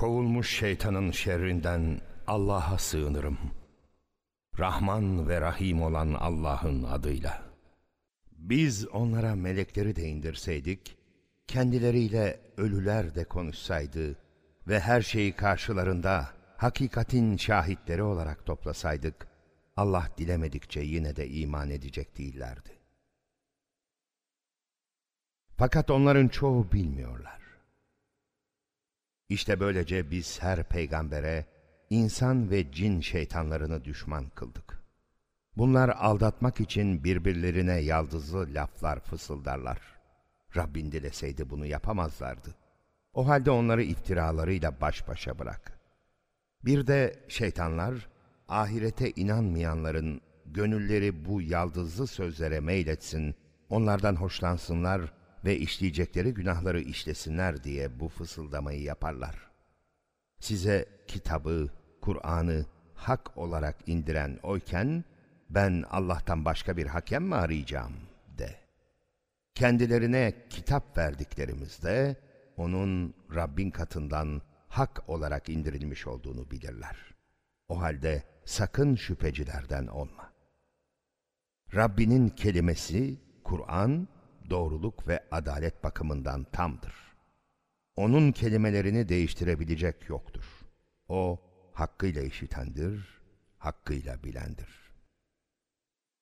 Kovulmuş şeytanın şerrinden Allah'a sığınırım. Rahman ve Rahim olan Allah'ın adıyla. Biz onlara melekleri de indirseydik, kendileriyle ölüler de konuşsaydı ve her şeyi karşılarında hakikatin şahitleri olarak toplasaydık, Allah dilemedikçe yine de iman edecek değillerdi. Fakat onların çoğu bilmiyorlar. İşte böylece biz her peygambere insan ve cin şeytanlarını düşman kıldık. Bunlar aldatmak için birbirlerine yaldızlı laflar fısıldarlar. Rabbin dileseydi bunu yapamazlardı. O halde onları iftiralarıyla baş başa bırak. Bir de şeytanlar, ahirete inanmayanların gönülleri bu yaldızlı sözlere meyletsin, onlardan hoşlansınlar ve işleyecekleri günahları işlesinler diye bu fısıldamayı yaparlar. Size kitabı, Kur'an'ı hak olarak indiren oyken, ben Allah'tan başka bir hakem mi arayacağım de. Kendilerine kitap verdiklerimizde, onun Rabbin katından hak olarak indirilmiş olduğunu bilirler. O halde sakın şüphecilerden olma. Rabbinin kelimesi, Kur'an, doğruluk ve adalet bakımından tamdır. Onun kelimelerini değiştirebilecek yoktur. O, hakkıyla işitendir, hakkıyla bilendir.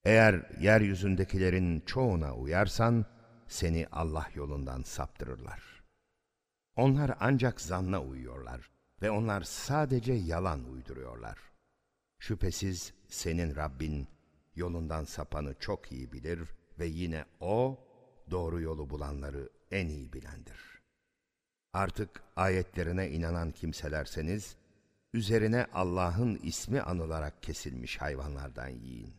Eğer yeryüzündekilerin çoğuna uyarsan, seni Allah yolundan saptırırlar. Onlar ancak zanna uyuyorlar ve onlar sadece yalan uyduruyorlar. Şüphesiz senin Rabbin yolundan sapanı çok iyi bilir ve yine O, doğru yolu bulanları en iyi bilendir. Artık ayetlerine inanan kimselerseniz, üzerine Allah'ın ismi anılarak kesilmiş hayvanlardan yiyin.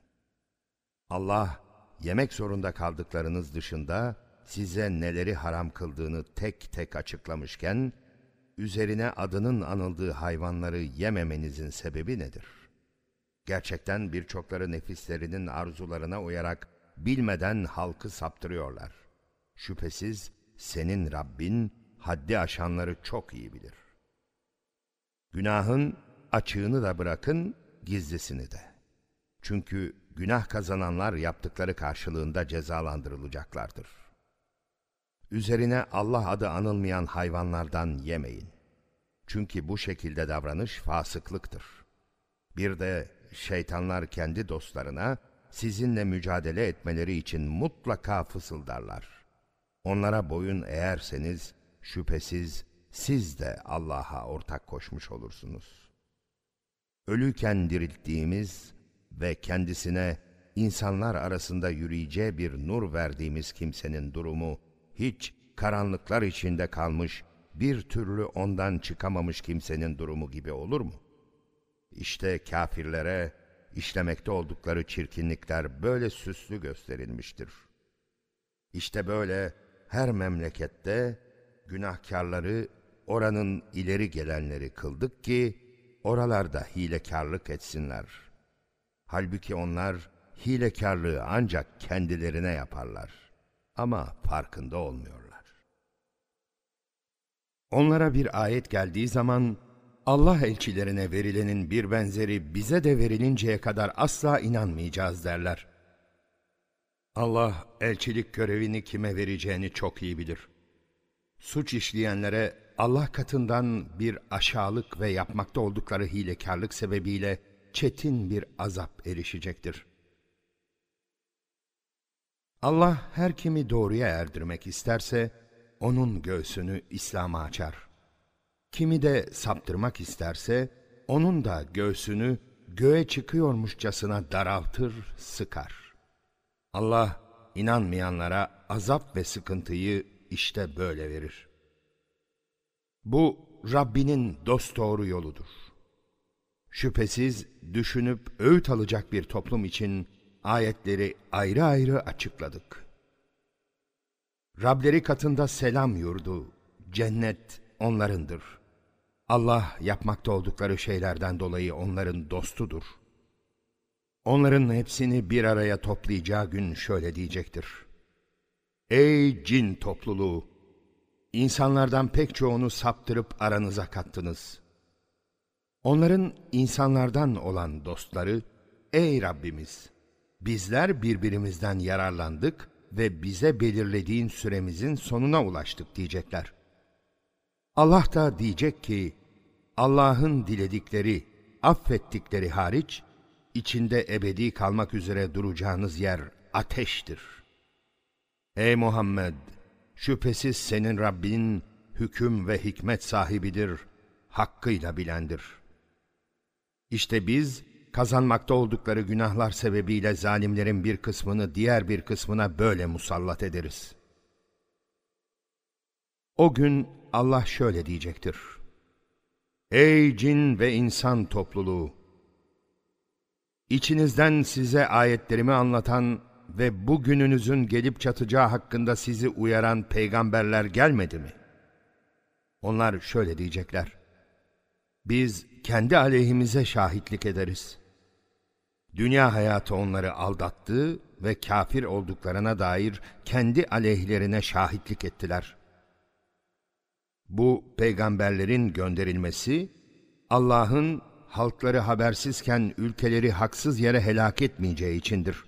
Allah, yemek zorunda kaldıklarınız dışında size neleri haram kıldığını tek tek açıklamışken, üzerine adının anıldığı hayvanları yememenizin sebebi nedir? Gerçekten birçokları nefislerinin arzularına uyarak bilmeden halkı saptırıyorlar. Şüphesiz senin Rabbin haddi aşanları çok iyi bilir. Günahın açığını da bırakın, gizlisini de. Çünkü günah kazananlar yaptıkları karşılığında cezalandırılacaklardır. Üzerine Allah adı anılmayan hayvanlardan yemeyin. Çünkü bu şekilde davranış fasıklıktır. Bir de şeytanlar kendi dostlarına sizinle mücadele etmeleri için mutlaka fısıldarlar. Onlara boyun eğerseniz şüphesiz siz de Allah'a ortak koşmuş olursunuz. Ölüken dirilttiğimiz ve kendisine insanlar arasında yürüyeceği bir nur verdiğimiz kimsenin durumu hiç karanlıklar içinde kalmış, bir türlü ondan çıkamamış kimsenin durumu gibi olur mu? İşte kafirlere işlemekte oldukları çirkinlikler böyle süslü gösterilmiştir. İşte böyle her memlekette günahkarları oranın ileri gelenleri kıldık ki oralarda hilekarlık etsinler. Halbuki onlar hilekarlığı ancak kendilerine yaparlar ama farkında olmuyorlar. Onlara bir ayet geldiği zaman Allah elçilerine verilenin bir benzeri bize de verilinceye kadar asla inanmayacağız derler. Allah elçilik görevini kime vereceğini çok iyi bilir. Suç işleyenlere Allah katından bir aşağılık ve yapmakta oldukları hilekarlık sebebiyle çetin bir azap erişecektir. Allah her kimi doğruya erdirmek isterse, onun göğsünü İslam'a açar. Kimi de saptırmak isterse, onun da göğsünü göğe çıkıyormuşçasına daraltır, sıkar. Allah inanmayanlara azap ve sıkıntıyı işte böyle verir. Bu Rabbinin dosdoğru yoludur. Şüphesiz düşünüp öğüt alacak bir toplum için ayetleri ayrı ayrı açıkladık. Rableri katında selam yurdu, cennet onlarındır. Allah yapmakta oldukları şeylerden dolayı onların dostudur. Onların hepsini bir araya toplayacağı gün şöyle diyecektir. Ey cin topluluğu! İnsanlardan pek çoğunu saptırıp aranıza kattınız. Onların insanlardan olan dostları, ey Rabbimiz! Bizler birbirimizden yararlandık ve bize belirlediğin süremizin sonuna ulaştık diyecekler. Allah da diyecek ki, Allah'ın diledikleri, affettikleri hariç, içinde ebedi kalmak üzere duracağınız yer ateştir. Ey Muhammed! Şüphesiz senin Rabbin hüküm ve hikmet sahibidir, hakkıyla bilendir. İşte biz kazanmakta oldukları günahlar sebebiyle zalimlerin bir kısmını diğer bir kısmına böyle musallat ederiz. O gün Allah şöyle diyecektir. Ey cin ve insan topluluğu! İçinizden size ayetlerimi anlatan ve bugününüzün gelip çatacağı hakkında sizi uyaran peygamberler gelmedi mi? Onlar şöyle diyecekler. Biz kendi aleyhimize şahitlik ederiz. Dünya hayatı onları aldattı ve kafir olduklarına dair kendi aleyhlerine şahitlik ettiler. Bu peygamberlerin gönderilmesi, Allah'ın halkları habersizken ülkeleri haksız yere helak etmeyeceği içindir.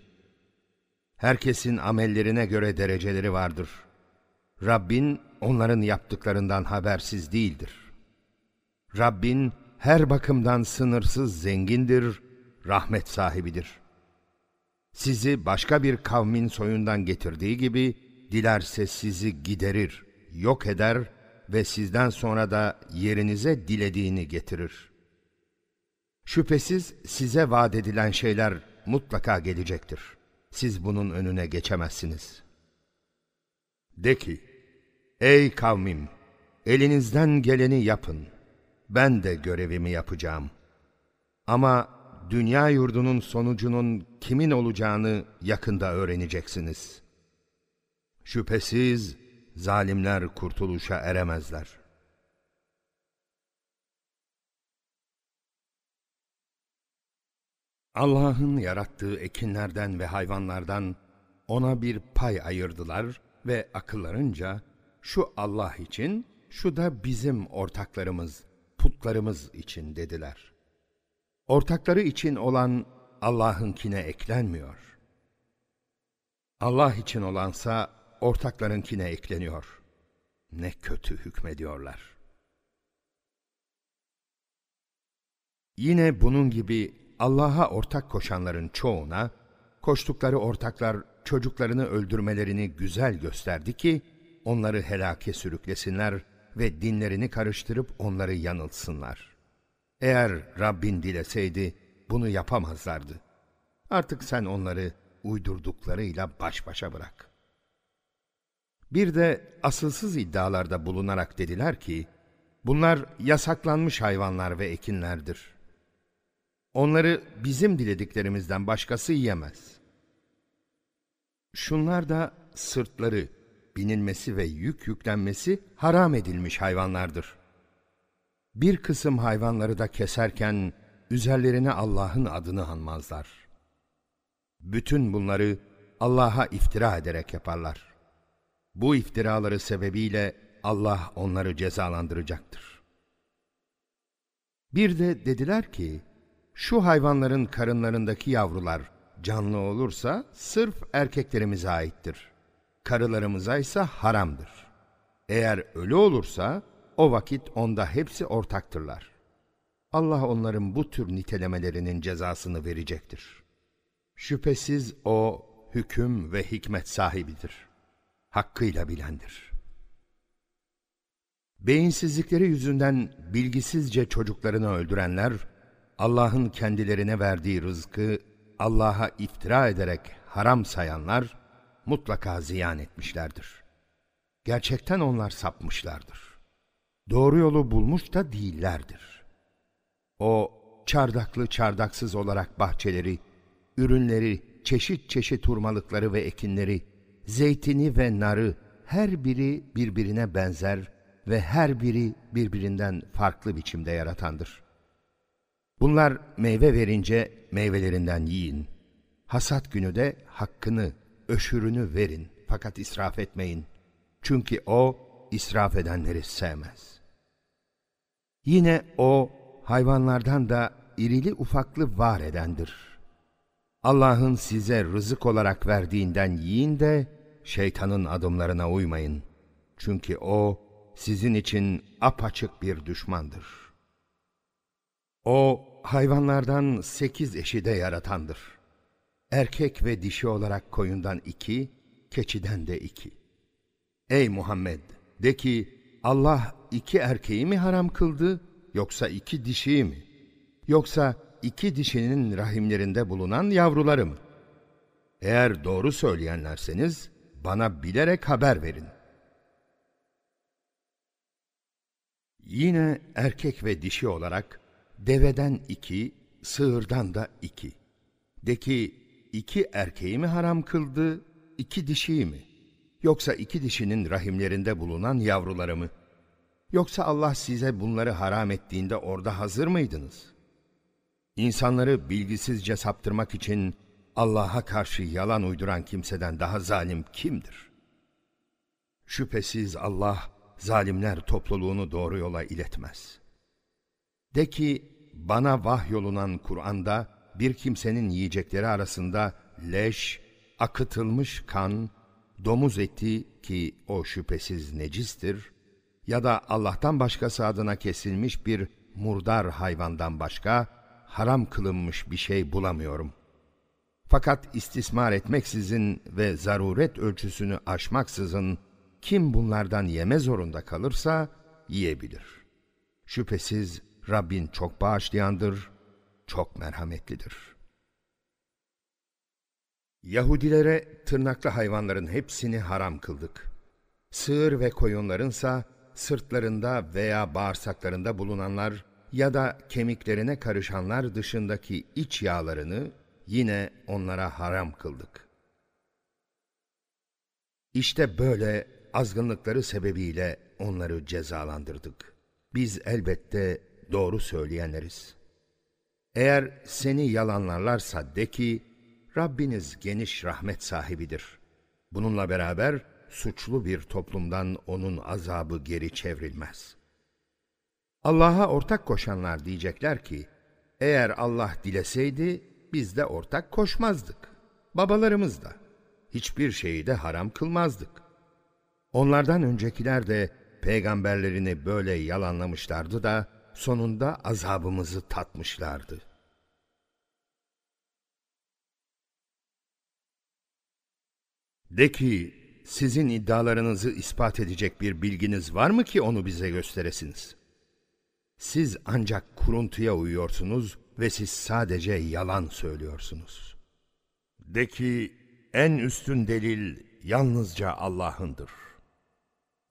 Herkesin amellerine göre dereceleri vardır. Rabbin onların yaptıklarından habersiz değildir. Rabbin her bakımdan sınırsız zengindir, rahmet sahibidir. Sizi başka bir kavmin soyundan getirdiği gibi, dilerse sizi giderir, yok eder ve sizden sonra da yerinize dilediğini getirir. Şüphesiz size vaat edilen şeyler mutlaka gelecektir.'' Siz bunun önüne geçemezsiniz. De ki, ey kavmim, elinizden geleni yapın. Ben de görevimi yapacağım. Ama dünya yurdunun sonucunun kimin olacağını yakında öğreneceksiniz. Şüphesiz zalimler kurtuluşa eremezler. Allah'ın yarattığı ekinlerden ve hayvanlardan ona bir pay ayırdılar ve akıllarınca şu Allah için, şu da bizim ortaklarımız, putlarımız için dediler. Ortakları için olan Allah'ınkine eklenmiyor. Allah için olansa ortaklarınkine ekleniyor. Ne kötü hükmediyorlar. Yine bunun gibi Allah'a ortak koşanların çoğuna, koştukları ortaklar çocuklarını öldürmelerini güzel gösterdi ki, onları helake sürüklesinler ve dinlerini karıştırıp onları yanılsınlar. Eğer Rabbin dileseydi bunu yapamazlardı. Artık sen onları uydurduklarıyla baş başa bırak. Bir de asılsız iddialarda bulunarak dediler ki, bunlar yasaklanmış hayvanlar ve ekinlerdir. Onları bizim dilediklerimizden başkası yiyemez. Şunlar da sırtları, binilmesi ve yük yüklenmesi haram edilmiş hayvanlardır. Bir kısım hayvanları da keserken üzerlerine Allah'ın adını anmazlar. Bütün bunları Allah'a iftira ederek yaparlar. Bu iftiraları sebebiyle Allah onları cezalandıracaktır. Bir de dediler ki, şu hayvanların karınlarındaki yavrular canlı olursa sırf erkeklerimize aittir. Karılarımıza ise haramdır. Eğer ölü olursa o vakit onda hepsi ortaktırlar. Allah onların bu tür nitelemelerinin cezasını verecektir. Şüphesiz o hüküm ve hikmet sahibidir. Hakkıyla bilendir. Beyinsizlikleri yüzünden bilgisizce çocuklarını öldürenler, Allah'ın kendilerine verdiği rızkı Allah'a iftira ederek haram sayanlar mutlaka ziyan etmişlerdir. Gerçekten onlar sapmışlardır. Doğru yolu bulmuş da değillerdir. O çardaklı çardaksız olarak bahçeleri, ürünleri, çeşit çeşit hurmalıkları ve ekinleri, zeytini ve narı her biri birbirine benzer ve her biri birbirinden farklı biçimde yaratandır. Bunlar meyve verince meyvelerinden yiyin. Hasat günü de hakkını, öşürünü verin fakat israf etmeyin. Çünkü o israf edenleri sevmez. Yine O, hayvanlardan da irili ufaklı var edendir. Allah'ın size rızık olarak verdiğinden yiyin de şeytanın adımlarına uymayın. Çünkü o sizin için apaçık bir düşmandır. O hayvanlardan sekiz eşi de yaratandır. Erkek ve dişi olarak koyundan iki, keçiden de iki. Ey Muhammed! De ki Allah iki erkeği mi haram kıldı yoksa iki dişiyi mi? Yoksa iki dişinin rahimlerinde bulunan yavruları mı? Eğer doğru söyleyenlerseniz bana bilerek haber verin. Yine erkek ve dişi olarak deveden iki, sığırdan da iki. De ki iki erkeği mi haram kıldı, iki dişiyi mi? Yoksa iki dişinin rahimlerinde bulunan yavruları mı? Yoksa Allah size bunları haram ettiğinde orada hazır mıydınız? İnsanları bilgisizce saptırmak için Allah'a karşı yalan uyduran kimseden daha zalim kimdir? Şüphesiz Allah zalimler topluluğunu doğru yola iletmez. De ki bana vahyolunan Kur'an'da bir kimsenin yiyecekleri arasında leş, akıtılmış kan, domuz eti ki o şüphesiz necistir ya da Allah'tan başkası adına kesilmiş bir murdar hayvandan başka haram kılınmış bir şey bulamıyorum. Fakat istismar etmeksizin ve zaruret ölçüsünü aşmaksızın kim bunlardan yeme zorunda kalırsa yiyebilir. Şüphesiz Rabbin çok bağışlayandır, çok merhametlidir. Yahudilere tırnaklı hayvanların hepsini haram kıldık. Sığır ve koyunlarınsa sırtlarında veya bağırsaklarında bulunanlar ya da kemiklerine karışanlar dışındaki iç yağlarını yine onlara haram kıldık. İşte böyle azgınlıkları sebebiyle onları cezalandırdık. Biz elbette doğru söyleyenleriz. Eğer seni yalanlarlarsa de ki, Rabbiniz geniş rahmet sahibidir. Bununla beraber suçlu bir toplumdan onun azabı geri çevrilmez. Allah'a ortak koşanlar diyecekler ki, eğer Allah dileseydi biz de ortak koşmazdık. Babalarımız da. Hiçbir şeyi de haram kılmazdık. Onlardan öncekiler de peygamberlerini böyle yalanlamışlardı da sonunda azabımızı tatmışlardı. De ki, sizin iddialarınızı ispat edecek bir bilginiz var mı ki onu bize gösteresiniz? Siz ancak kuruntuya uyuyorsunuz ve siz sadece yalan söylüyorsunuz. De ki, en üstün delil yalnızca Allah'ındır.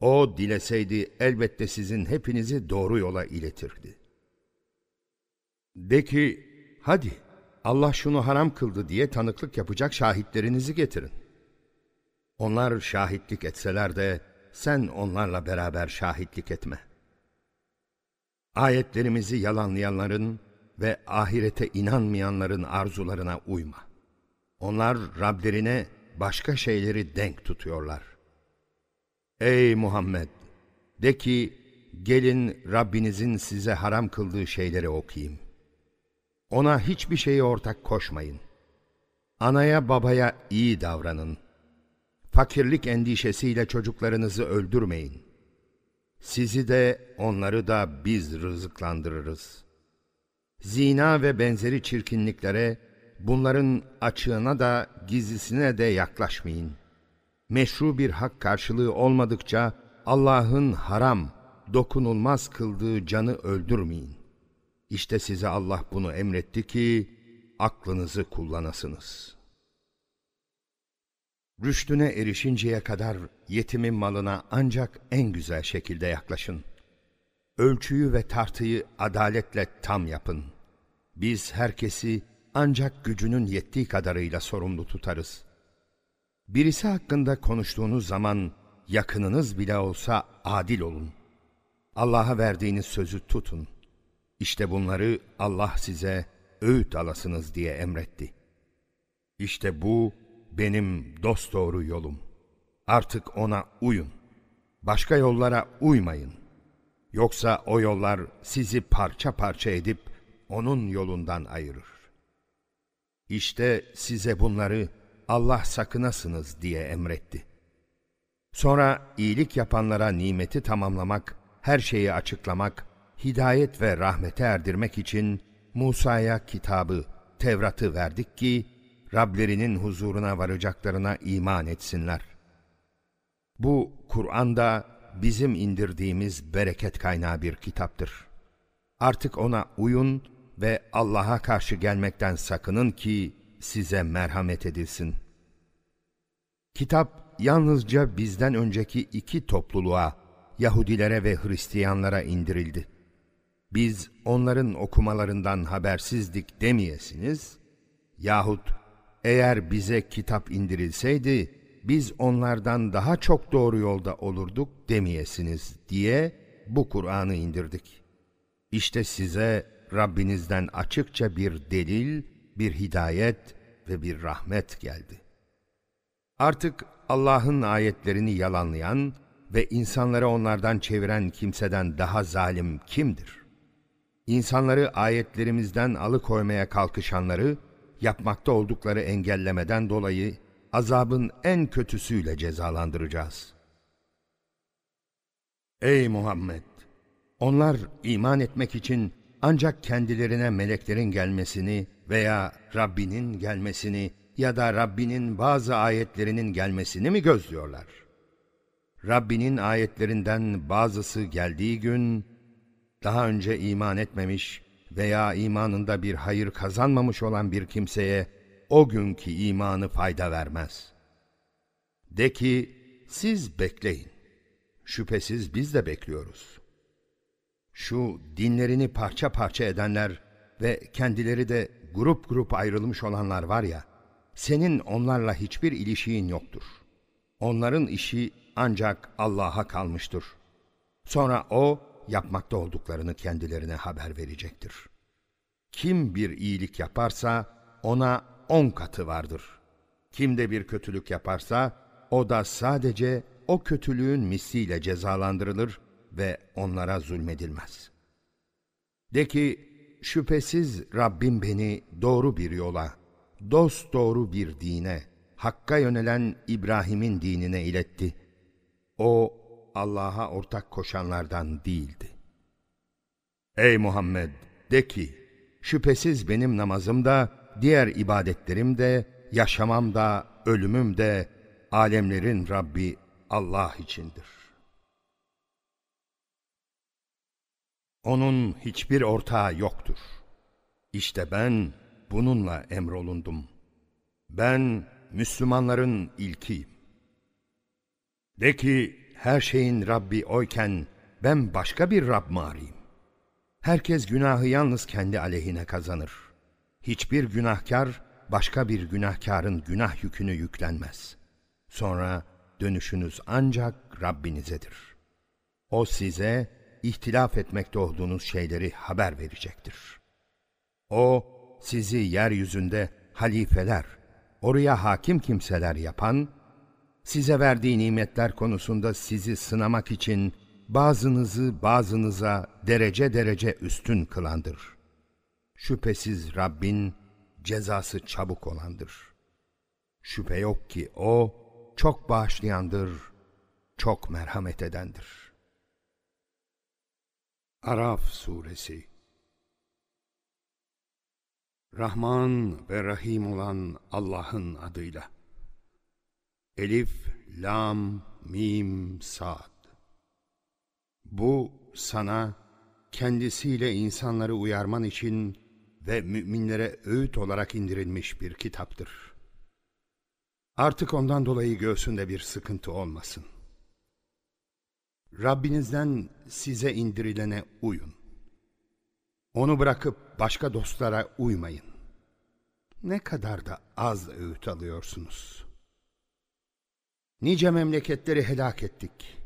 O dileseydi elbette sizin hepinizi doğru yola iletirdi. De ki, hadi Allah şunu haram kıldı diye tanıklık yapacak şahitlerinizi getirin. Onlar şahitlik etseler de sen onlarla beraber şahitlik etme. Ayetlerimizi yalanlayanların ve ahirete inanmayanların arzularına uyma. Onlar Rablerine başka şeyleri denk tutuyorlar. Ey Muhammed! De ki, gelin Rabbinizin size haram kıldığı şeyleri okuyayım. Ona hiçbir şeyi ortak koşmayın. Anaya babaya iyi davranın. Fakirlik endişesiyle çocuklarınızı öldürmeyin. Sizi de onları da biz rızıklandırırız. Zina ve benzeri çirkinliklere, bunların açığına da gizlisine de yaklaşmayın meşru bir hak karşılığı olmadıkça Allah'ın haram, dokunulmaz kıldığı canı öldürmeyin. İşte size Allah bunu emretti ki aklınızı kullanasınız. Rüştüne erişinceye kadar yetimin malına ancak en güzel şekilde yaklaşın. Ölçüyü ve tartıyı adaletle tam yapın. Biz herkesi ancak gücünün yettiği kadarıyla sorumlu tutarız.'' Birisi hakkında konuştuğunuz zaman yakınınız bile olsa adil olun. Allah'a verdiğiniz sözü tutun. İşte bunları Allah size öğüt alasınız diye emretti. İşte bu benim dosdoğru yolum. Artık ona uyun. Başka yollara uymayın. Yoksa o yollar sizi parça parça edip onun yolundan ayırır. İşte size bunları Allah sakınasınız diye emretti. Sonra iyilik yapanlara nimeti tamamlamak, her şeyi açıklamak, hidayet ve rahmete erdirmek için Musa'ya kitabı, Tevrat'ı verdik ki, Rablerinin huzuruna varacaklarına iman etsinler. Bu Kur'an'da bizim indirdiğimiz bereket kaynağı bir kitaptır. Artık ona uyun ve Allah'a karşı gelmekten sakının ki size merhamet edilsin. Kitap yalnızca bizden önceki iki topluluğa, Yahudilere ve Hristiyanlara indirildi. Biz onların okumalarından habersizdik demeyesiniz, yahut eğer bize kitap indirilseydi, biz onlardan daha çok doğru yolda olurduk demeyesiniz diye bu Kur'an'ı indirdik. İşte size Rabbinizden açıkça bir delil, bir hidayet ve bir rahmet geldi. Artık Allah'ın ayetlerini yalanlayan ve insanları onlardan çeviren kimseden daha zalim kimdir? İnsanları ayetlerimizden alıkoymaya kalkışanları, yapmakta oldukları engellemeden dolayı azabın en kötüsüyle cezalandıracağız. Ey Muhammed! Onlar iman etmek için ancak kendilerine meleklerin gelmesini veya Rabbinin gelmesini ya da Rabbinin bazı ayetlerinin gelmesini mi gözlüyorlar? Rabbinin ayetlerinden bazısı geldiği gün, daha önce iman etmemiş veya imanında bir hayır kazanmamış olan bir kimseye o günkü imanı fayda vermez. De ki, siz bekleyin. Şüphesiz biz de bekliyoruz. Şu dinlerini parça parça edenler ve kendileri de grup grup ayrılmış olanlar var ya, senin onlarla hiçbir ilişiğin yoktur. Onların işi ancak Allah'a kalmıştır. Sonra O, yapmakta olduklarını kendilerine haber verecektir. Kim bir iyilik yaparsa, ona on katı vardır. Kim de bir kötülük yaparsa, o da sadece o kötülüğün misliyle cezalandırılır ve onlara zulmedilmez. De ki, şüphesiz Rabbim beni doğru bir yola, dost doğru bir dine, Hakk'a yönelen İbrahim'in dinine iletti. O, Allah'a ortak koşanlardan değildi. Ey Muhammed! De ki, şüphesiz benim namazım da, diğer ibadetlerim de, yaşamam da, ölümüm de, alemlerin Rabbi Allah içindir. Onun hiçbir ortağı yoktur. İşte ben bununla emrolundum. Ben Müslümanların ilkiyim. De ki her şeyin Rabbi oyken ben başka bir Rab mı arayayım? Herkes günahı yalnız kendi aleyhine kazanır. Hiçbir günahkar başka bir günahkarın günah yükünü yüklenmez. Sonra dönüşünüz ancak Rabbinizedir. O size ihtilaf etmekte olduğunuz şeyleri haber verecektir. O sizi yeryüzünde halifeler, oraya hakim kimseler yapan, size verdiği nimetler konusunda sizi sınamak için bazınızı bazınıza derece derece üstün kılandır. Şüphesiz Rabbin cezası çabuk olandır. Şüphe yok ki O çok bağışlayandır, çok merhamet edendir. Araf Suresi Rahman ve Rahim olan Allah'ın adıyla. Elif, Lam, Mim, Sad. Bu sana kendisiyle insanları uyarman için ve müminlere öğüt olarak indirilmiş bir kitaptır. Artık ondan dolayı göğsünde bir sıkıntı olmasın. Rabbinizden size indirilene uyun. Onu bırakıp başka dostlara uymayın. Ne kadar da az öğüt alıyorsunuz. Nice memleketleri helak ettik.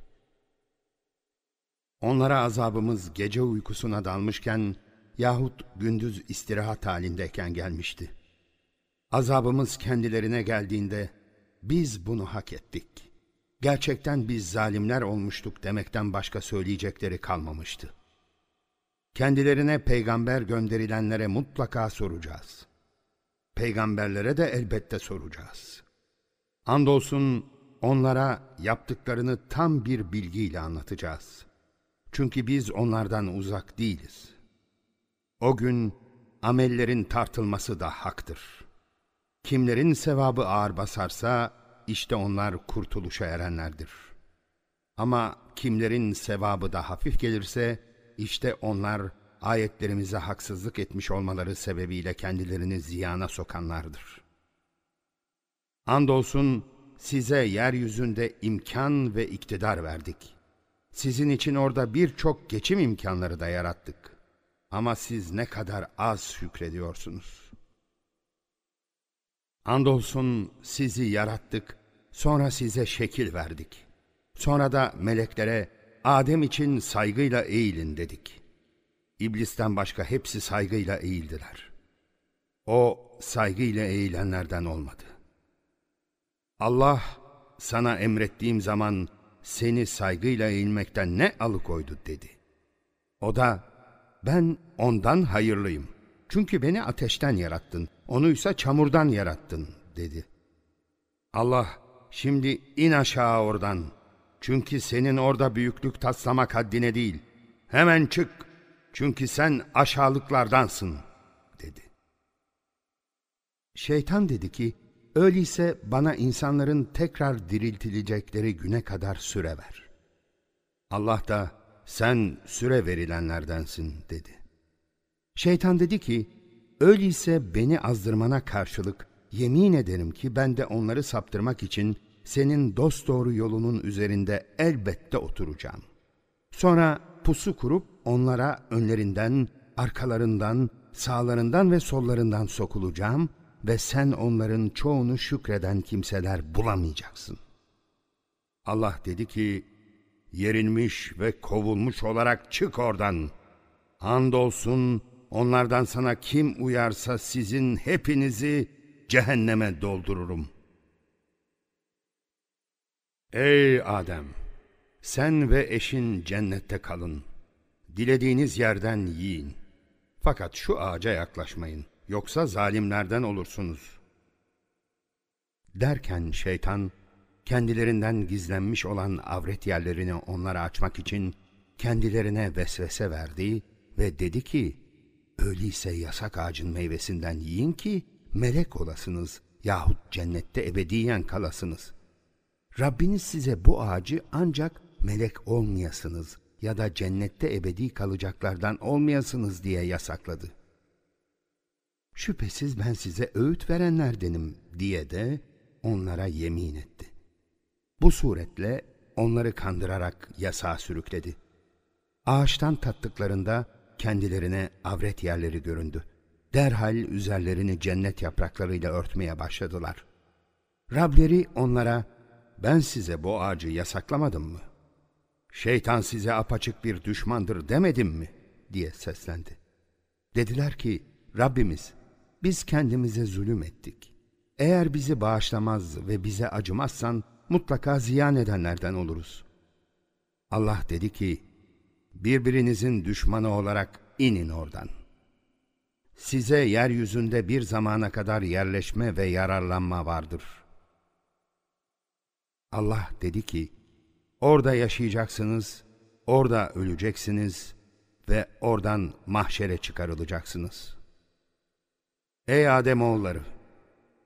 Onlara azabımız gece uykusuna dalmışken yahut gündüz istirahat halindeyken gelmişti. Azabımız kendilerine geldiğinde biz bunu hak ettik. Gerçekten biz zalimler olmuştuk demekten başka söyleyecekleri kalmamıştı. Kendilerine peygamber gönderilenlere mutlaka soracağız. Peygamberlere de elbette soracağız. Andolsun onlara yaptıklarını tam bir bilgiyle anlatacağız. Çünkü biz onlardan uzak değiliz. O gün amellerin tartılması da haktır. Kimlerin sevabı ağır basarsa işte onlar kurtuluşa erenlerdir. Ama kimlerin sevabı da hafif gelirse işte onlar ayetlerimize haksızlık etmiş olmaları sebebiyle kendilerini ziyana sokanlardır. Andolsun size yeryüzünde imkan ve iktidar verdik. Sizin için orada birçok geçim imkanları da yarattık. Ama siz ne kadar az şükrediyorsunuz. Andolsun sizi yarattık, sonra size şekil verdik. Sonra da meleklere Adem için saygıyla eğilin dedik. İblisten başka hepsi saygıyla eğildiler. O saygıyla eğilenlerden olmadı. Allah sana emrettiğim zaman seni saygıyla eğilmekten ne alıkoydu dedi. O da ben ondan hayırlıyım. Çünkü beni ateşten yarattın, onuysa çamurdan yarattın dedi. Allah şimdi in aşağı oradan. Çünkü senin orada büyüklük taslamak haddine değil. Hemen çık. Çünkü sen aşağılıklardansın dedi. Şeytan dedi ki, öyleyse bana insanların tekrar diriltilecekleri güne kadar süre ver. Allah da sen süre verilenlerdensin dedi. Şeytan dedi ki, öyleyse beni azdırmana karşılık yemin ederim ki ben de onları saptırmak için senin dosdoğru yolunun üzerinde elbette oturacağım. Sonra pusu kurup onlara önlerinden, arkalarından, sağlarından ve sollarından sokulacağım ve sen onların çoğunu şükreden kimseler bulamayacaksın. Allah dedi ki, yerinmiş ve kovulmuş olarak çık oradan. Andolsun onlardan sana kim uyarsa sizin hepinizi cehenneme doldururum. Ey Adem! Sen ve eşin cennette kalın. Dilediğiniz yerden yiyin. Fakat şu ağaca yaklaşmayın. Yoksa zalimlerden olursunuz. Derken şeytan, kendilerinden gizlenmiş olan avret yerlerini onlara açmak için kendilerine vesvese verdi ve dedi ki, öyleyse yasak ağacın meyvesinden yiyin ki melek olasınız yahut cennette ebediyen kalasınız. Rabbiniz size bu ağacı ancak melek olmayasınız ya da cennette ebedi kalacaklardan olmayasınız diye yasakladı. Şüphesiz ben size öğüt verenlerdenim diye de onlara yemin etti. Bu suretle onları kandırarak yasağa sürükledi. Ağaçtan tattıklarında kendilerine avret yerleri göründü. Derhal üzerlerini cennet yapraklarıyla örtmeye başladılar. Rableri onlara, ben size bu ağacı yasaklamadım mı? Şeytan size apaçık bir düşmandır demedim mi? diye seslendi. Dediler ki, Rabbimiz, biz kendimize zulüm ettik. Eğer bizi bağışlamaz ve bize acımazsan, mutlaka ziyan edenlerden oluruz. Allah dedi ki, birbirinizin düşmanı olarak inin oradan. Size yeryüzünde bir zamana kadar yerleşme ve yararlanma vardır. Allah dedi ki, orada yaşayacaksınız, orada öleceksiniz ve oradan mahşere çıkarılacaksınız. Ey Ademoğulları!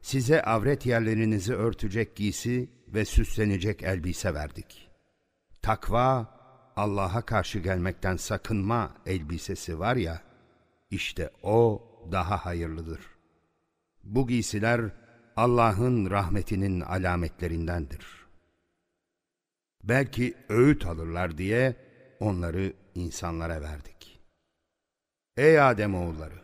Size avret yerlerinizi örtecek giysi ve süslenecek elbise verdik. Takva, Allah'a karşı gelmekten sakınma elbisesi var ya, işte o daha hayırlıdır. Bu giysiler Allah'ın rahmetinin alametlerindendir. Belki öğüt alırlar diye onları insanlara verdik. Ey Ademoğulları!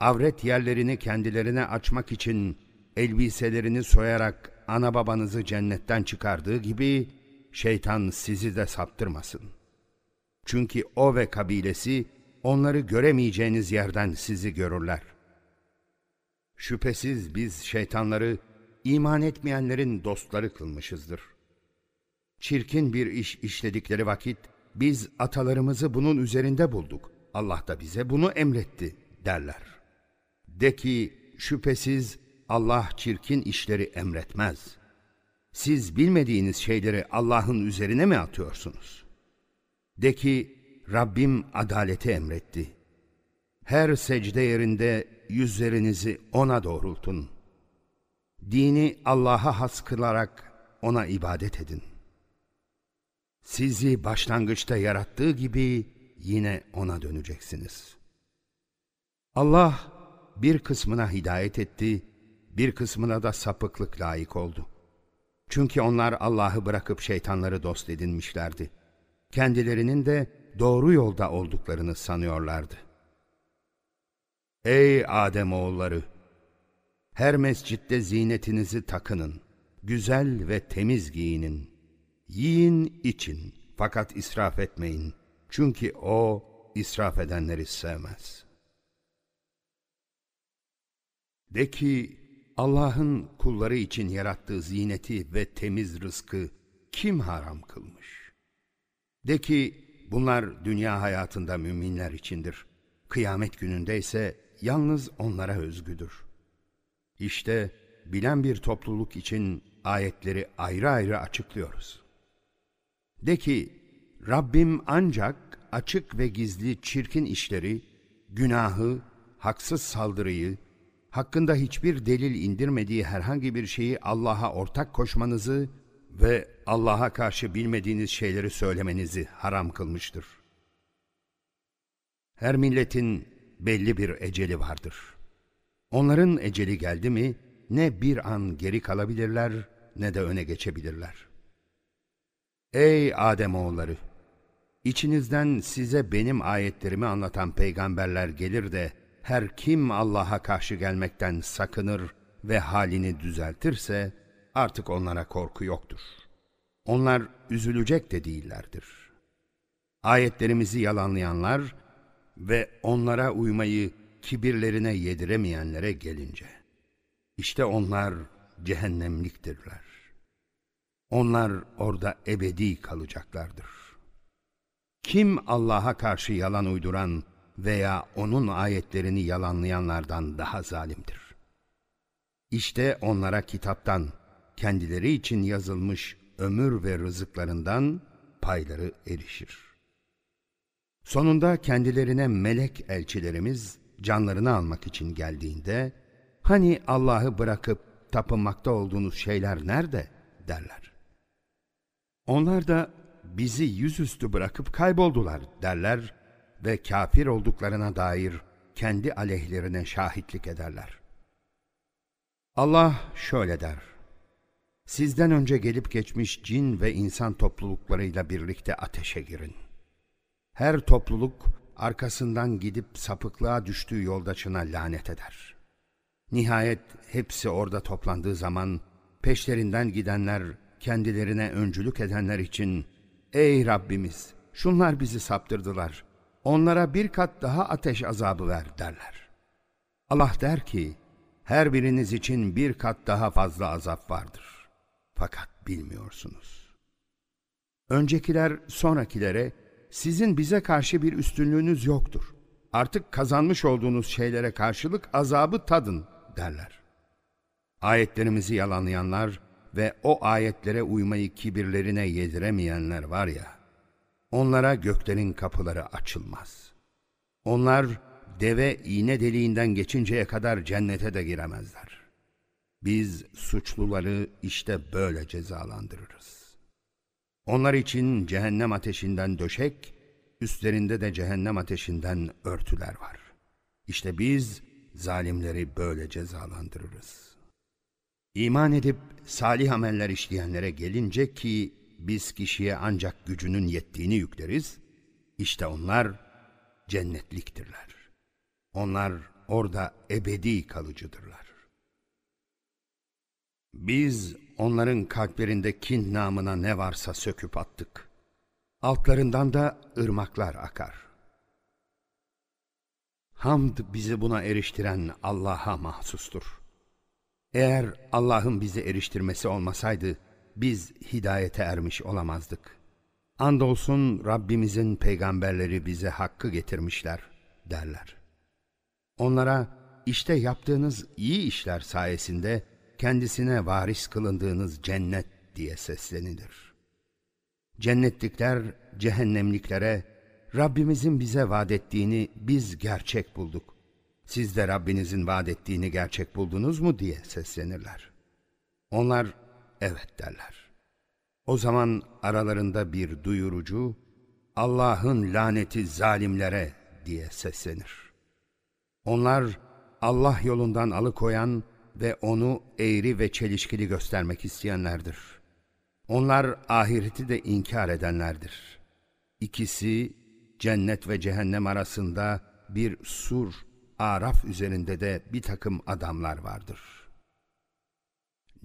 Avret yerlerini kendilerine açmak için elbiselerini soyarak ana babanızı cennetten çıkardığı gibi şeytan sizi de saptırmasın. Çünkü o ve kabilesi onları göremeyeceğiniz yerden sizi görürler. Şüphesiz biz şeytanları iman etmeyenlerin dostları kılmışızdır. Çirkin bir iş işledikleri vakit biz atalarımızı bunun üzerinde bulduk. Allah da bize bunu emretti derler. De ki şüphesiz Allah çirkin işleri emretmez. Siz bilmediğiniz şeyleri Allah'ın üzerine mi atıyorsunuz? De ki Rabbim adaleti emretti. Her secde yerinde yüzlerinizi O'na doğrultun. Dini Allah'a has kılarak O'na ibadet edin. Sizi başlangıçta yarattığı gibi yine O'na döneceksiniz. Allah bir kısmına hidayet etti, bir kısmına da sapıklık layık oldu. Çünkü onlar Allah'ı bırakıp şeytanları dost edinmişlerdi. Kendilerinin de doğru yolda olduklarını sanıyorlardı. Ey Adem oğulları! Her mescitte zinetinizi takının, güzel ve temiz giyinin. Yiyin, için fakat israf etmeyin. Çünkü O israf edenleri sevmez. De ki, Allah'ın kulları için yarattığı zineti ve temiz rızkı kim haram kılmış? De ki, bunlar dünya hayatında müminler içindir. Kıyamet gününde ise yalnız onlara özgüdür. İşte bilen bir topluluk için ayetleri ayrı ayrı açıklıyoruz. De ki, Rabbim ancak açık ve gizli çirkin işleri, günahı, haksız saldırıyı, hakkında hiçbir delil indirmediği herhangi bir şeyi Allah'a ortak koşmanızı ve Allah'a karşı bilmediğiniz şeyleri söylemenizi haram kılmıştır. Her milletin belli bir eceli vardır. Onların eceli geldi mi ne bir an geri kalabilirler ne de öne geçebilirler. Ey Ademoğulları! İçinizden size benim ayetlerimi anlatan peygamberler gelir de her kim Allah'a karşı gelmekten sakınır ve halini düzeltirse artık onlara korku yoktur. Onlar üzülecek de değillerdir. Ayetlerimizi yalanlayanlar ve onlara uymayı kibirlerine yediremeyenlere gelince, işte onlar cehennemliktirler. Onlar orada ebedi kalacaklardır. Kim Allah'a karşı yalan uyduran veya onun ayetlerini yalanlayanlardan daha zalimdir. İşte onlara kitaptan, kendileri için yazılmış ömür ve rızıklarından payları erişir. Sonunda kendilerine melek elçilerimiz canlarını almak için geldiğinde, hani Allah'ı bırakıp tapınmakta olduğunuz şeyler nerede derler. Onlar da bizi yüzüstü bırakıp kayboldular derler ve kafir olduklarına dair kendi aleyhlerine şahitlik ederler. Allah şöyle der. Sizden önce gelip geçmiş cin ve insan topluluklarıyla birlikte ateşe girin. Her topluluk arkasından gidip sapıklığa düştüğü yoldaşına lanet eder. Nihayet hepsi orada toplandığı zaman peşlerinden gidenler kendilerine öncülük edenler için Ey Rabbimiz şunlar bizi saptırdılar. Onlara bir kat daha ateş azabı ver derler. Allah der ki her biriniz için bir kat daha fazla azap vardır. Fakat bilmiyorsunuz. Öncekiler sonrakilere sizin bize karşı bir üstünlüğünüz yoktur. Artık kazanmış olduğunuz şeylere karşılık azabı tadın derler. Ayetlerimizi yalanlayanlar ve o ayetlere uymayı kibirlerine yediremeyenler var ya, onlara göklerin kapıları açılmaz. Onlar deve iğne deliğinden geçinceye kadar cennete de giremezler. Biz suçluları işte böyle cezalandırırız. Onlar için cehennem ateşinden döşek, üstlerinde de cehennem ateşinden örtüler var. İşte biz zalimleri böyle cezalandırırız. İman edip salih ameller işleyenlere gelince ki biz kişiye ancak gücünün yettiğini yükleriz, işte onlar cennetliktirler. Onlar orada ebedi kalıcıdırlar. Biz onların kalplerinde kin namına ne varsa söküp attık. Altlarından da ırmaklar akar. Hamd bizi buna eriştiren Allah'a mahsustur. Eğer Allah'ın bizi eriştirmesi olmasaydı, biz hidayete ermiş olamazdık. Andolsun Rabbimizin peygamberleri bize hakkı getirmişler derler. Onlara işte yaptığınız iyi işler sayesinde kendisine varis kılındığınız cennet diye seslenilir. Cennetlikler cehennemliklere Rabbimizin bize vaat ettiğini biz gerçek bulduk. Siz de Rabbinizin vaat ettiğini gerçek buldunuz mu diye seslenirler. Onlar evet derler. O zaman aralarında bir duyurucu Allah'ın laneti zalimlere diye seslenir. Onlar Allah yolundan alıkoyan ve onu eğri ve çelişkili göstermek isteyenlerdir. Onlar ahireti de inkar edenlerdir. İkisi cennet ve cehennem arasında bir sur, araf üzerinde de bir takım adamlar vardır.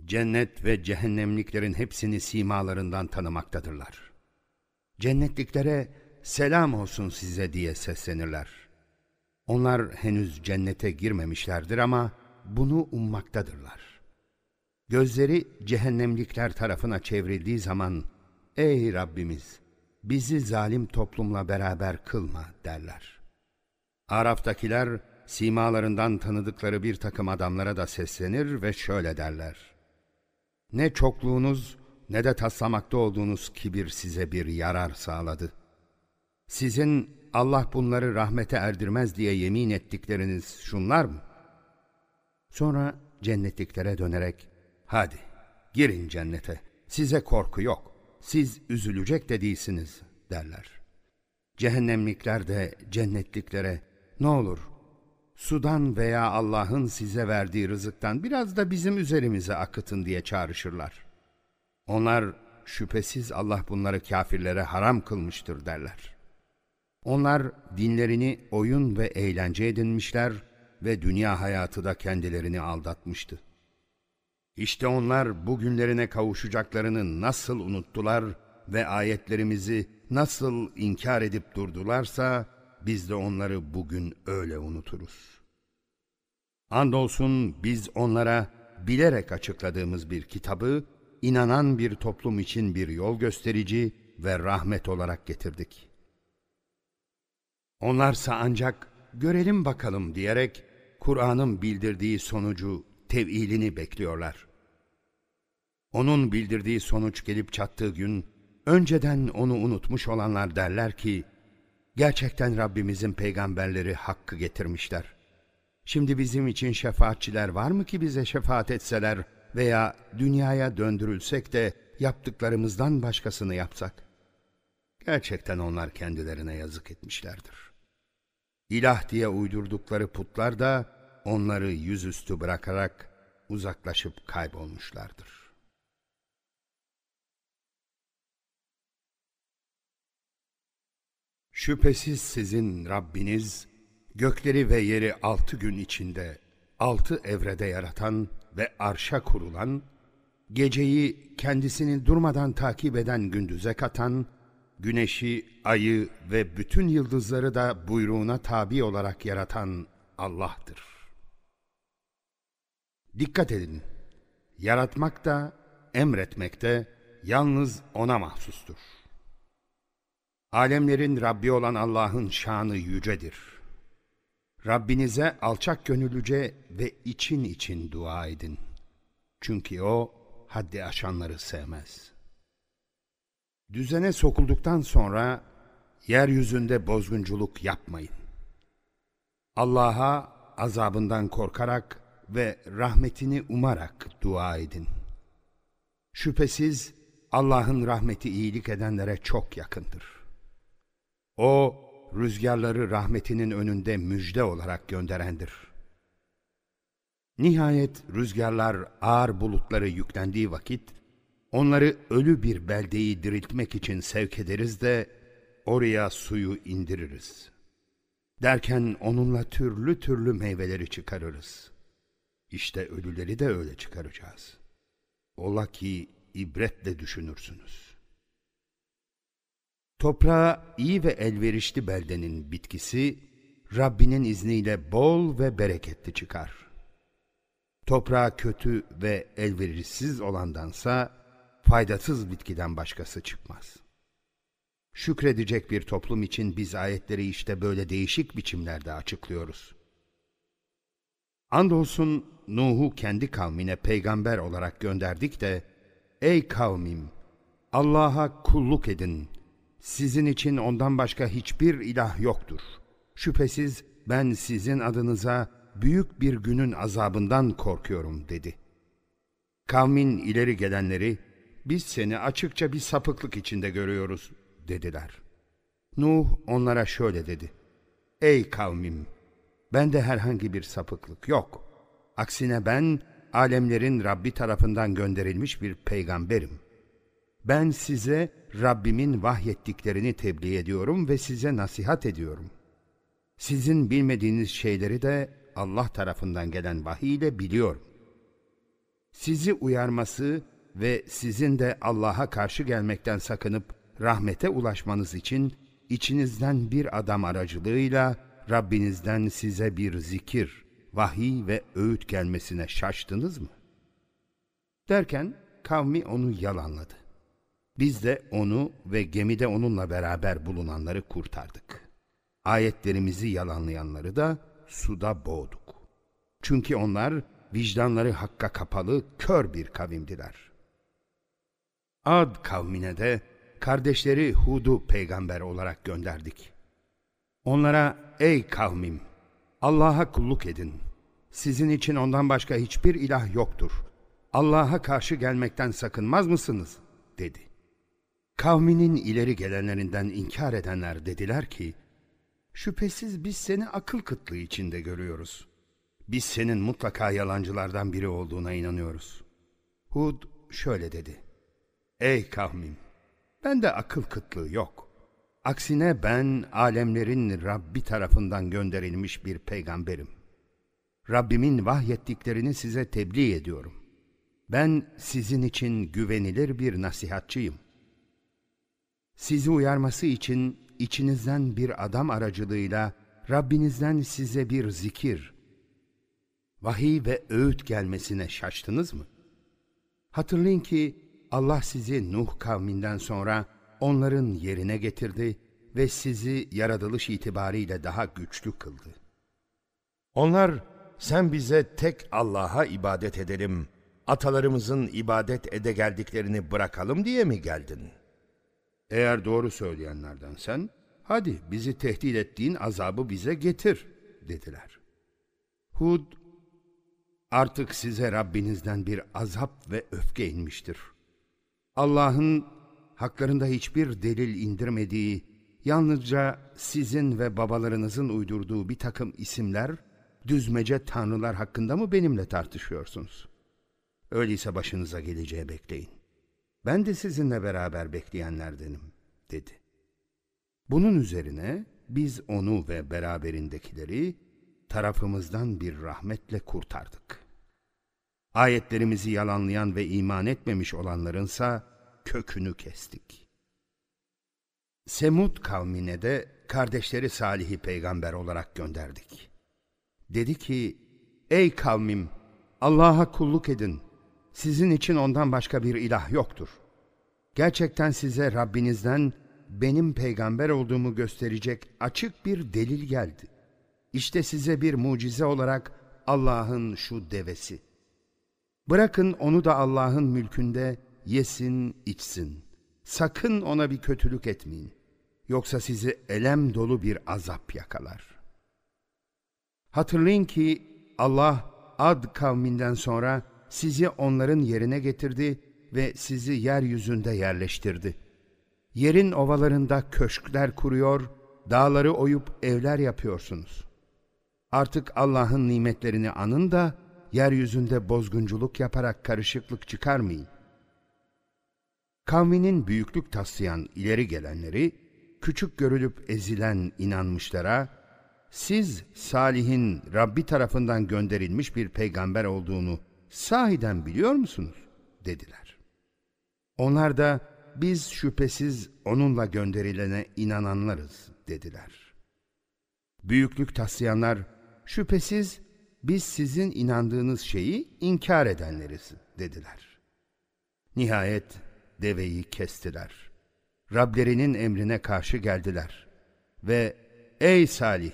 Cennet ve cehennemliklerin hepsini simalarından tanımaktadırlar. Cennetliklere selam olsun size diye seslenirler. Onlar henüz cennete girmemişlerdir ama bunu ummaktadırlar. Gözleri cehennemlikler tarafına çevrildiği zaman, ''Ey Rabbimiz, bizi zalim toplumla beraber kılma.'' derler. Araf'takiler, simalarından tanıdıkları bir takım adamlara da seslenir ve şöyle derler. Ne çokluğunuz ne de taslamakta olduğunuz kibir size bir yarar sağladı. Sizin Allah bunları rahmete erdirmez diye yemin ettikleriniz şunlar mı? Sonra cennetliklere dönerek, hadi girin cennete, size korku yok, siz üzülecek de değilsiniz derler. Cehennemlikler de cennetliklere, ne olur sudan veya Allah'ın size verdiği rızıktan biraz da bizim üzerimize akıtın diye çağrışırlar. Onlar şüphesiz Allah bunları kafirlere haram kılmıştır derler. Onlar dinlerini oyun ve eğlence edinmişler ve dünya hayatı da kendilerini aldatmıştı. İşte onlar bugünlerine kavuşacaklarını nasıl unuttular ve ayetlerimizi nasıl inkar edip durdularsa biz de onları bugün öyle unuturuz. Andolsun biz onlara bilerek açıkladığımız bir kitabı inanan bir toplum için bir yol gösterici ve rahmet olarak getirdik. Onlarsa ancak görelim bakalım diyerek Kur'an'ın bildirdiği sonucu tevilini bekliyorlar. Onun bildirdiği sonuç gelip çattığı gün, önceden onu unutmuş olanlar derler ki, gerçekten Rabbimizin peygamberleri hakkı getirmişler. Şimdi bizim için şefaatçiler var mı ki bize şefaat etseler veya dünyaya döndürülsek de yaptıklarımızdan başkasını yapsak? Gerçekten onlar kendilerine yazık etmişlerdir. İlah diye uydurdukları putlar da onları yüzüstü bırakarak uzaklaşıp kaybolmuşlardır. Şüphesiz sizin Rabbiniz gökleri ve yeri altı gün içinde altı evrede yaratan ve arşa kurulan, geceyi kendisini durmadan takip eden gündüze katan, güneşi, ayı ve bütün yıldızları da buyruğuna tabi olarak yaratan Allah'tır. Dikkat edin, yaratmak da, emretmek de yalnız O'na mahsustur. Alemlerin Rabbi olan Allah'ın şanı yücedir. Rabbinize alçak gönüllüce ve için için dua edin. Çünkü O haddi aşanları sevmez. Düzene sokulduktan sonra yeryüzünde bozgunculuk yapmayın. Allah'a azabından korkarak ve rahmetini umarak dua edin. Şüphesiz Allah'ın rahmeti iyilik edenlere çok yakındır. O, rüzgarları rahmetinin önünde müjde olarak gönderendir. Nihayet rüzgarlar ağır bulutları yüklendiği vakit, onları ölü bir beldeyi diriltmek için sevk ederiz de oraya suyu indiririz. Derken onunla türlü türlü meyveleri çıkarırız. İşte ölüleri de öyle çıkaracağız. Ola ki ibretle düşünürsünüz. Toprağa iyi ve elverişli beldenin bitkisi, Rabbinin izniyle bol ve bereketli çıkar. Toprağa kötü ve elverişsiz olandansa, faydasız bitkiden başkası çıkmaz. Şükredecek bir toplum için biz ayetleri işte böyle değişik biçimlerde açıklıyoruz. Andolsun Nuh'u kendi kavmine peygamber olarak gönderdik de, Ey kavmim! Allah'a kulluk edin. Sizin için ondan başka hiçbir ilah yoktur. Şüphesiz ben sizin adınıza büyük bir günün azabından korkuyorum dedi. Kavmin ileri gelenleri, biz seni açıkça bir sapıklık içinde görüyoruz dediler. Nuh onlara şöyle dedi. Ey kavmim! Bende herhangi bir sapıklık yok. Aksine ben alemlerin Rabbi tarafından gönderilmiş bir peygamberim. Ben size Rabbimin vahyettiklerini tebliğ ediyorum ve size nasihat ediyorum. Sizin bilmediğiniz şeyleri de Allah tarafından gelen vahiy ile biliyorum. Sizi uyarması ve sizin de Allah'a karşı gelmekten sakınıp rahmete ulaşmanız için içinizden bir adam aracılığıyla Rabbinizden size bir zikir, vahiy ve öğüt gelmesine şaştınız mı? Derken kavmi onu yalanladı. Biz de onu ve gemide onunla beraber bulunanları kurtardık. Ayetlerimizi yalanlayanları da suda boğduk. Çünkü onlar vicdanları hakka kapalı kör bir kavimdiler. Ad kavmine de kardeşleri Hud'u peygamber olarak gönderdik. Onlara ey kavmim Allah'a kulluk edin. Sizin için ondan başka hiçbir ilah yoktur. Allah'a karşı gelmekten sakınmaz mısınız? dedi. Kavminin ileri gelenlerinden inkar edenler dediler ki, Şüphesiz biz seni akıl kıtlığı içinde görüyoruz. Biz senin mutlaka yalancılardan biri olduğuna inanıyoruz. Hud şöyle dedi. Ey kavmim! Bende akıl kıtlığı yok. Aksine ben alemlerin Rabbi tarafından gönderilmiş bir peygamberim. Rabbimin vahyettiklerini size tebliğ ediyorum. Ben sizin için güvenilir bir nasihatçıyım. Sizi uyarması için içinizden bir adam aracılığıyla Rabbinizden size bir zikir, vahiy ve öğüt gelmesine şaştınız mı? Hatırlayın ki Allah sizi Nuh kavminden sonra onların yerine getirdi ve sizi yaratılış itibariyle daha güçlü kıldı. Onlar sen bize tek Allah'a ibadet edelim, atalarımızın ibadet ede geldiklerini bırakalım diye mi geldin? Eğer doğru söyleyenlerden sen, hadi bizi tehdit ettiğin azabı bize getir dediler. Hud, artık size Rabbinizden bir azap ve öfke inmiştir. Allah'ın haklarında hiçbir delil indirmediği, yalnızca sizin ve babalarınızın uydurduğu bir takım isimler, düzmece tanrılar hakkında mı benimle tartışıyorsunuz? Öyleyse başınıza geleceği bekleyin. Ben de sizinle beraber bekleyenlerdenim, dedi. Bunun üzerine biz onu ve beraberindekileri tarafımızdan bir rahmetle kurtardık. Ayetlerimizi yalanlayan ve iman etmemiş olanlarınsa kökünü kestik. Semud kavmine de kardeşleri Salih'i peygamber olarak gönderdik. Dedi ki, ey kavmim Allah'a kulluk edin. Sizin için ondan başka bir ilah yoktur. Gerçekten size Rabbinizden benim peygamber olduğumu gösterecek açık bir delil geldi. İşte size bir mucize olarak Allah'ın şu devesi. Bırakın onu da Allah'ın mülkünde yesin, içsin. Sakın ona bir kötülük etmeyin. Yoksa sizi elem dolu bir azap yakalar. Hatırlayın ki Allah Ad kavminden sonra sizi onların yerine getirdi ve sizi yeryüzünde yerleştirdi. Yerin ovalarında köşkler kuruyor, dağları oyup evler yapıyorsunuz. Artık Allah'ın nimetlerini anın da yeryüzünde bozgunculuk yaparak karışıklık çıkarmayın. Kavminin büyüklük taslayan ileri gelenleri, küçük görülüp ezilen inanmışlara, siz Salih'in Rabbi tarafından gönderilmiş bir peygamber olduğunu sahiden biliyor musunuz? dediler. Onlar da biz şüphesiz onunla gönderilene inananlarız dediler. Büyüklük taslayanlar şüphesiz biz sizin inandığınız şeyi inkar edenleriz dediler. Nihayet deveyi kestiler. Rablerinin emrine karşı geldiler. Ve ey Salih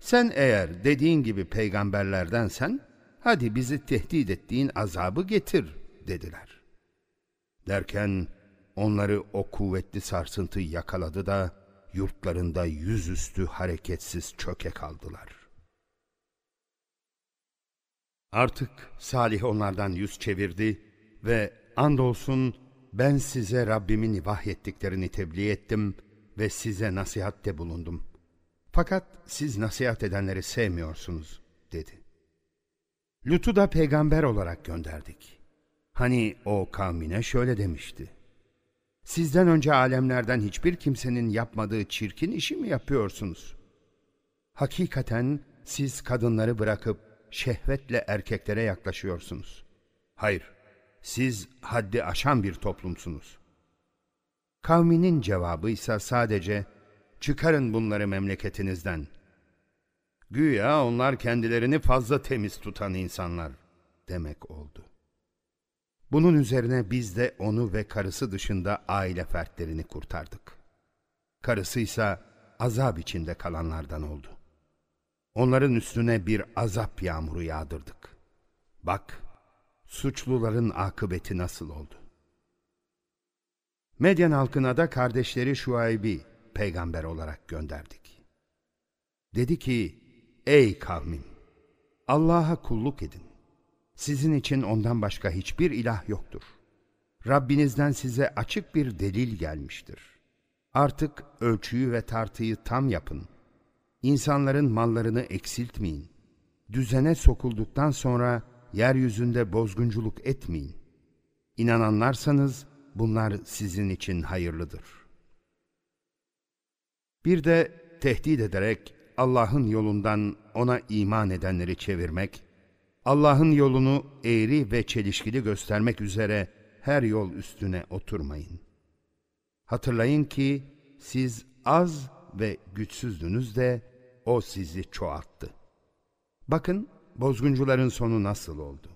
sen eğer dediğin gibi peygamberlerdensen hadi bizi tehdit ettiğin azabı getir dediler. Derken onları o kuvvetli sarsıntı yakaladı da yurtlarında yüzüstü hareketsiz çöke kaldılar. Artık Salih onlardan yüz çevirdi ve andolsun ben size Rabbimin vahyettiklerini tebliğ ettim ve size nasihatte bulundum. Fakat siz nasihat edenleri sevmiyorsunuz dedi. Lut'u da peygamber olarak gönderdik. Hani o kavmine şöyle demişti. Sizden önce alemlerden hiçbir kimsenin yapmadığı çirkin işi mi yapıyorsunuz? Hakikaten siz kadınları bırakıp şehvetle erkeklere yaklaşıyorsunuz. Hayır, siz haddi aşan bir toplumsunuz. Kavminin cevabı ise sadece çıkarın bunları memleketinizden. Güya onlar kendilerini fazla temiz tutan insanlar demek oldu. Bunun üzerine biz de onu ve karısı dışında aile fertlerini kurtardık. Karısı ise azap içinde kalanlardan oldu. Onların üstüne bir azap yağmuru yağdırdık. Bak, suçluların akıbeti nasıl oldu? Medyen halkına da kardeşleri Şuayb'i peygamber olarak gönderdik. Dedi ki, ey kavmim, Allah'a kulluk edin. Sizin için ondan başka hiçbir ilah yoktur. Rabbinizden size açık bir delil gelmiştir. Artık ölçüyü ve tartıyı tam yapın. İnsanların mallarını eksiltmeyin. Düzene sokulduktan sonra yeryüzünde bozgunculuk etmeyin. İnananlarsanız bunlar sizin için hayırlıdır. Bir de tehdit ederek Allah'ın yolundan ona iman edenleri çevirmek, Allah'ın yolunu eğri ve çelişkili göstermek üzere her yol üstüne oturmayın. Hatırlayın ki siz az ve güçsüzdünüz de o sizi çoğalttı. Bakın bozguncuların sonu nasıl oldu.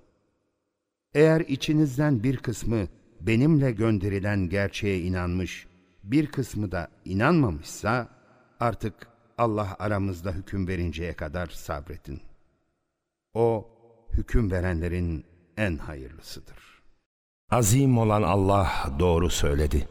Eğer içinizden bir kısmı benimle gönderilen gerçeğe inanmış, bir kısmı da inanmamışsa artık Allah aramızda hüküm verinceye kadar sabretin. O hüküm verenlerin en hayırlısıdır. Azim olan Allah doğru söyledi.